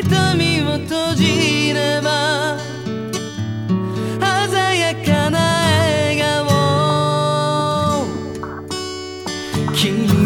瞳を閉じれば鮮やかな笑顔。君